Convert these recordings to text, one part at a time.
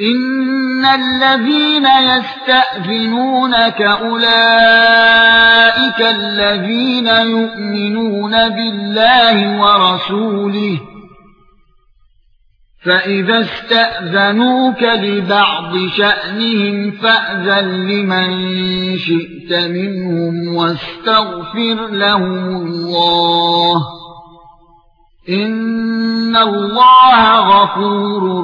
ان الذين يستأذنونك اولئك الذين يؤمنون بالله ورسوله فاذا استأذنوك لبعض شأنهم فأذن لمن شئت منهم واستغفر لهم الله ان الله غفور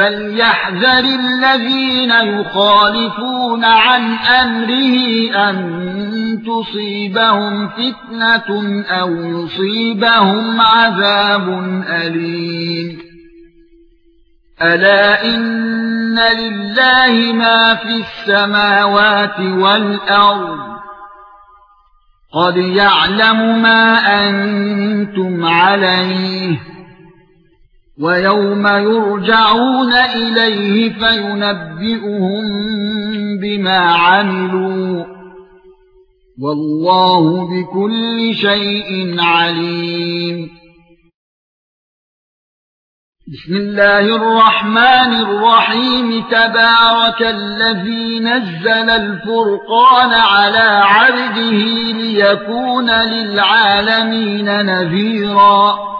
فليحذر الذين يخالفون عن امره ان تصيبهم فتنه أو يصيبهم عذاب اليم الا ان لله ما في السماوات والارض قد يعلم ما أنتم عليه وَيَوْمَ يُرْجَعُونَ إِلَيْهِ فَيُنَبِّئُهُم بِمَا عَمِلُوا. وَاللَّهُ بِكُلِّ شَيْءٍ عَلِيمٌ. بسم الله الرحمن الرحيم. تبارك الذي نزل الفرقان على عبده ليكون للعالمين نذيرا.